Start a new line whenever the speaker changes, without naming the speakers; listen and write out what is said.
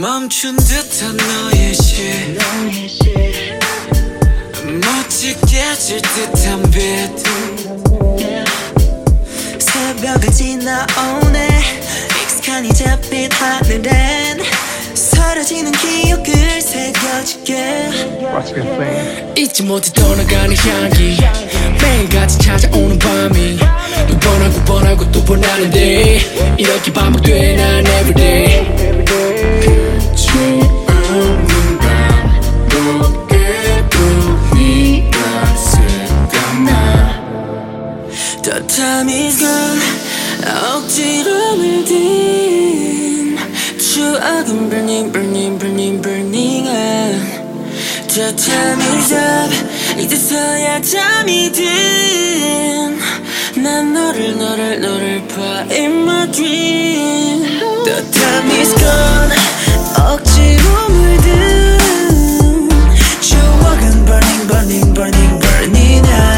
멈춘 듯한 너의 시 멋지게 질 듯한 빛
새벽을 지나오네. 익숙한 이잿빛 하늘엔 사라지는 길.
잊지 못해 떠나가는 향기. 매일같이 찾아오는 밤이. 또 번하고 번하고 또 번하는데. 이렇게 반복돼 난 everyday 없는 밤 너에도 네가 생각나
The time is gone 억지로 물든 추억은 on 이제 time is up 이제서야 잠이 든난 너를 너를 너를 봐 in my dream The time is gone 억지로 물든 추억은 burning burning burning burning out